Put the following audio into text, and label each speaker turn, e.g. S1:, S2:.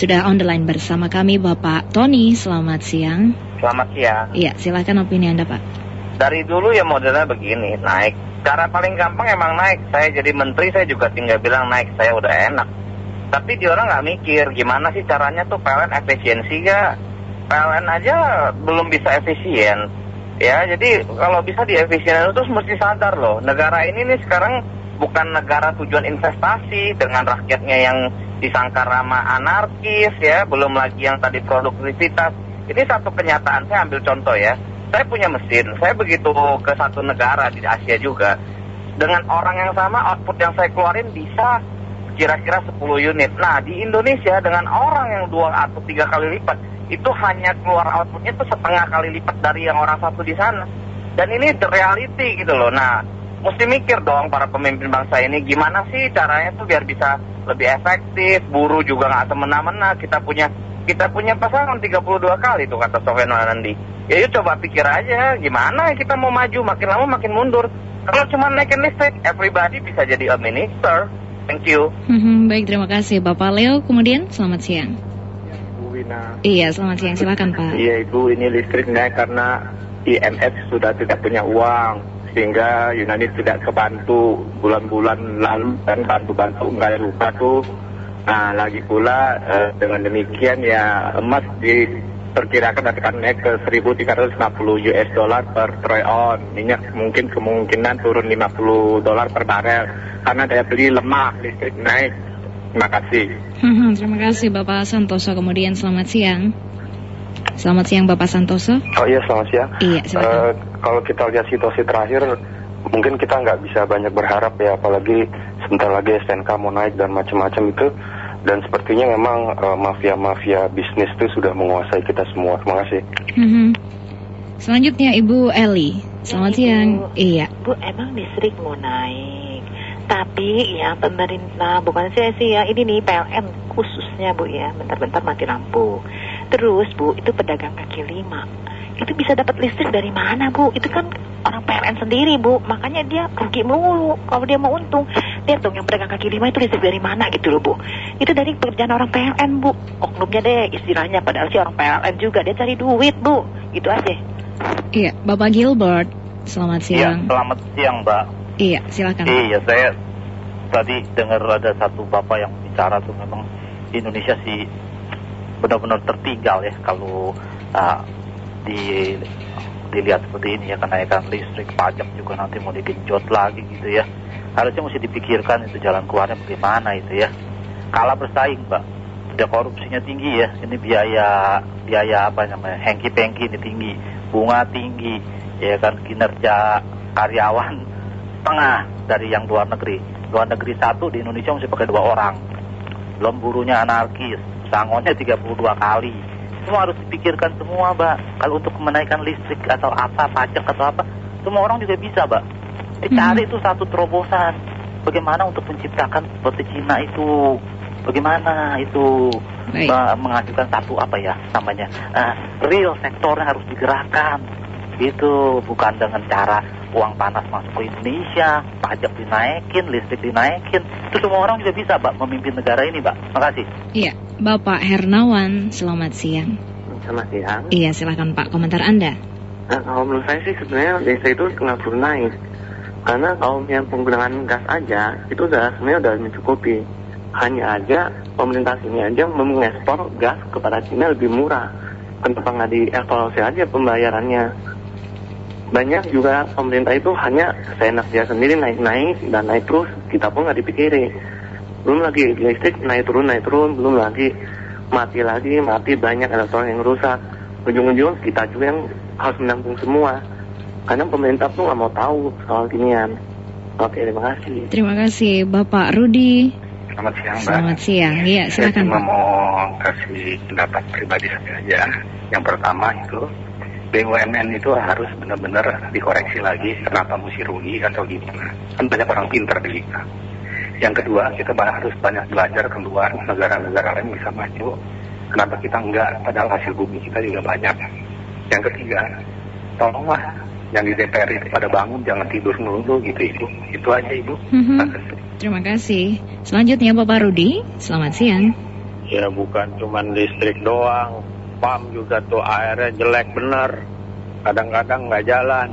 S1: Sudah on the line bersama kami Bapak Tony. Selamat siang.
S2: Selamat siang.
S1: Iya, silakan opini Anda, Pak.
S2: Dari dulu ya modelnya begini, naik. Cara paling gampang emang naik. Saya jadi menteri, saya juga tinggal bilang naik, saya udah enak. Tapi di orang nggak mikir gimana sih caranya tuh PLN efisiensi gak? PLN aja belum bisa efisien. Ya, jadi kalau bisa diefisienin terus mesti sadar loh, negara ini nih sekarang bukan negara tujuan investasi dengan rakyatnya yang disangka ramah anarkis ya, belum lagi yang tadi produktivitas. Ini satu kenyataan, saya ambil contoh ya. Saya punya mesin, saya begitu ke satu negara di Asia juga. Dengan orang yang sama, output yang saya keluarin bisa kira-kira 10 unit. Nah, di Indonesia dengan orang yang dua atau tiga kali lipat, itu hanya keluar outputnya itu setengah kali lipat dari yang orang satu di sana. Dan ini the reality gitu loh. Nah, mesti mikir dong para pemimpin bangsa ini gimana sih caranya tuh biar bisa lebih efektif, buruh juga nggak semena-mena, kita punya kita punya pasangan 32 kali tuh kata Sofian Wanandi. Ya yuk coba pikir aja gimana kita mau maju makin lama makin mundur. Kalau cuma naikin listrik, everybody bisa jadi a minister. Thank you.
S1: Mhm, baik, terima kasih Bapak Leo. Kemudian selamat siang.
S3: Bu Wina.
S1: Iya, selamat siang. Silakan Pak.
S3: Iya Ibu, ini listrik naik karena IMF sudah tidak punya uang sehingga Yunani tidak kebantu bulan-bulan lalu dan bantu-bantu nggak lupa tuh. Nah lagi pula eh, dengan demikian ya emas diperkirakan akan naik ke 1.350 US dollar per troy on. Minyak mungkin kemungkinan turun 50 dolar per barel karena daya beli lemah, listrik naik. Terima kasih.
S1: Terima kasih Bapak Santoso. Kemudian selamat siang. Selamat siang Bapak Santoso.
S4: Oh iya selamat siang.
S1: Iya, silakan.
S4: Eh, kalau kita lihat situasi terakhir, mungkin kita nggak bisa banyak berharap ya, apalagi sebentar lagi STNK mau naik dan macam-macam itu. Dan sepertinya memang eh, mafia-mafia bisnis itu sudah menguasai kita semua. Terima kasih.
S1: Mhm. Selanjutnya Ibu Eli. Selamat
S5: Ibu.
S1: siang. Iya.
S5: Bu, emang listrik mau naik. Tapi ya pemerintah, bukan saya sih ya, ini nih PLN khususnya Bu ya, bentar-bentar mati lampu. Terus Bu, itu pedagang kaki lima. Itu bisa dapat listrik dari mana Bu? Itu kan orang PLN sendiri Bu, makanya dia rugi mulu kalau dia mau untung. Lihat dong yang pedagang kaki lima itu listrik dari mana gitu loh Bu. Itu dari pekerjaan orang PLN Bu. Oknumnya deh istilahnya, padahal sih orang PLN juga, dia cari duit Bu. Gitu aja.
S1: Iya, Bapak Gilbert. Selamat
S2: Iya,
S1: siang.
S2: selamat siang Mbak.
S1: Iya, silakan. Pak.
S2: Iya, saya tadi dengar ada satu bapak yang bicara tuh memang Indonesia sih benar-benar tertinggal ya kalau ah, di dilihat seperti ini ya kenaikan listrik pajak juga nanti mau digenjot lagi gitu ya harusnya mesti dipikirkan itu jalan keluarnya bagaimana itu ya kalah bersaing mbak udah korupsinya tinggi ya ini biaya biaya apa namanya hengki pengki ini tinggi bunga tinggi ya kan kinerja karyawan setengah dari yang luar negeri. Luar negeri satu di Indonesia mesti pakai dua orang. Belum burunya anarkis, sangonnya 32 kali. Semua harus dipikirkan semua, Mbak. Kalau untuk menaikkan listrik atau apa, pajak atau apa, semua orang juga bisa, Mbak. Dicari itu satu terobosan. Bagaimana untuk menciptakan seperti Cina itu? Bagaimana itu
S1: Baik.
S2: me- menghasilkan satu apa ya namanya eh, real sektornya harus digerakkan itu bukan dengan cara uang panas masuk ke Indonesia, pajak dinaikin, listrik dinaikin. Itu semua orang juga bisa, Mbak, memimpin negara ini, Mbak. Makasih.
S1: Iya, Bapak Hernawan. Selamat siang.
S3: Selamat siang.
S1: Iya, silakan Pak komentar Anda.
S3: Nah, kalau menurut saya sih sebenarnya desa itu nggak perlu naik. Karena kalau yang penggunaan gas aja itu udah sebenarnya udah mencukupi. Hanya aja pemerintah sini aja mengekspor gas kepada Cina lebih murah. Kenapa nggak dievaluasi aja pembayarannya? Banyak juga pemerintah itu hanya seenak dia sendiri naik-naik dan naik terus. Kita pun nggak dipikirin. Belum lagi listrik naik turun naik turun. Belum lagi mati lagi mati banyak elektronik yang rusak. Ujung-ujung kita juga yang harus menampung semua. Karena pemerintah tuh nggak mau tahu soal ginian. Oke, terima kasih.
S1: Terima kasih Bapak Rudi.
S6: Selamat siang, Mbak.
S1: Selamat siang. Iya,
S6: Saya
S1: silakan
S6: cuma
S1: Pak.
S6: mau kasih pendapat pribadi saya aja. Yang pertama itu BUMN itu harus benar-benar dikoreksi lagi kenapa mesti rugi atau gimana. Kan banyak orang pintar di kita. Yang kedua, kita harus banyak belajar keluar negara-negara lain bisa maju. Kenapa kita enggak, padahal hasil bumi kita juga banyak. Yang ketiga, tolonglah yang di DPR itu pada bangun, jangan tidur melulu gitu Ibu. Itu aja Ibu.
S1: Mhm.
S6: Terima kasih.
S1: Terima kasih. Selanjutnya Bapak Rudi. Selamat siang.
S7: Ya bukan cuman listrik doang, pam juga tuh airnya jelek bener. Kadang-kadang nggak jalan.